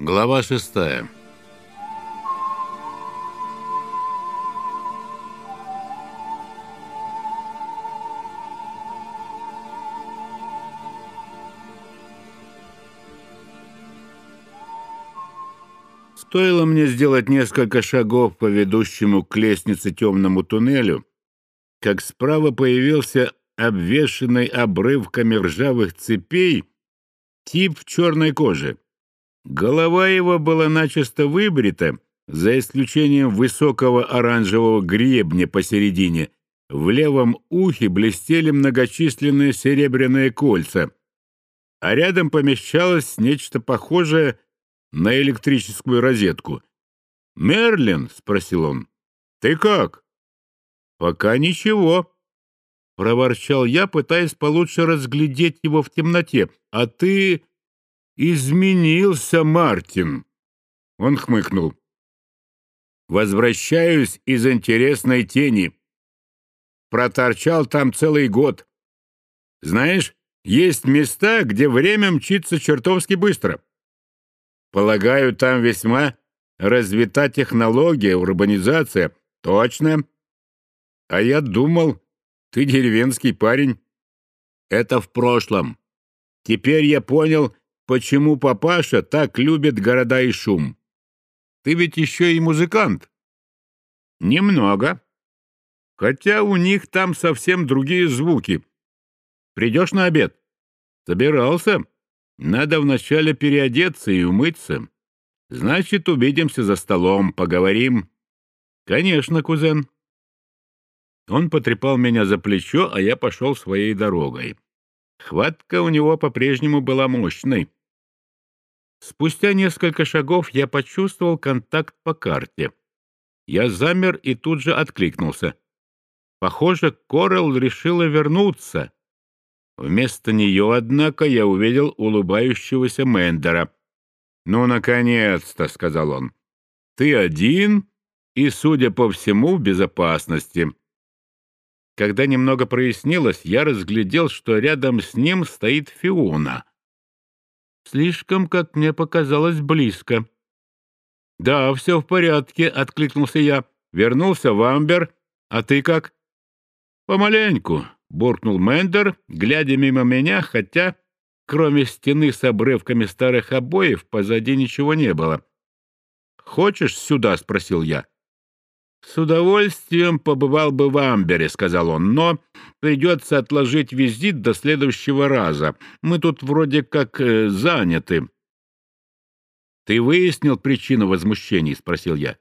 Глава шестая. Стоило мне сделать несколько шагов по ведущему к лестнице темному туннелю, как справа появился обвешанный обрывками ржавых цепей тип в черной коже. Голова его была начисто выбрита, за исключением высокого оранжевого гребня посередине. В левом ухе блестели многочисленные серебряные кольца, а рядом помещалось нечто похожее на электрическую розетку. «Мерлин?» — спросил он. «Ты как?» «Пока ничего», — проворчал я, пытаясь получше разглядеть его в темноте. «А ты...» «Изменился, Мартин!» Он хмыкнул. «Возвращаюсь из интересной тени. Проторчал там целый год. Знаешь, есть места, где время мчится чертовски быстро. Полагаю, там весьма развита технология, урбанизация. Точно. А я думал, ты деревенский парень. Это в прошлом. Теперь я понял, почему папаша так любит города и шум. Ты ведь еще и музыкант. Немного. Хотя у них там совсем другие звуки. Придешь на обед? Собирался. Надо вначале переодеться и умыться. Значит, увидимся за столом, поговорим. Конечно, кузен. Он потрепал меня за плечо, а я пошел своей дорогой. Хватка у него по-прежнему была мощной. Спустя несколько шагов я почувствовал контакт по карте. Я замер и тут же откликнулся. Похоже, Корел решила вернуться. Вместо нее, однако, я увидел улыбающегося Мендера. «Ну, наконец-то», — сказал он, — «ты один и, судя по всему, в безопасности». Когда немного прояснилось, я разглядел, что рядом с ним стоит Фиона. Слишком, как мне показалось, близко. «Да, все в порядке», — откликнулся я. «Вернулся в Амбер. А ты как?» «Помаленьку», — буркнул Мендер, глядя мимо меня, хотя, кроме стены с обрывками старых обоев, позади ничего не было. «Хочешь сюда?» — спросил я. «С удовольствием побывал бы в Амбере», — сказал он, — «но придется отложить визит до следующего раза. Мы тут вроде как э, заняты». «Ты выяснил причину возмущений?» — спросил я.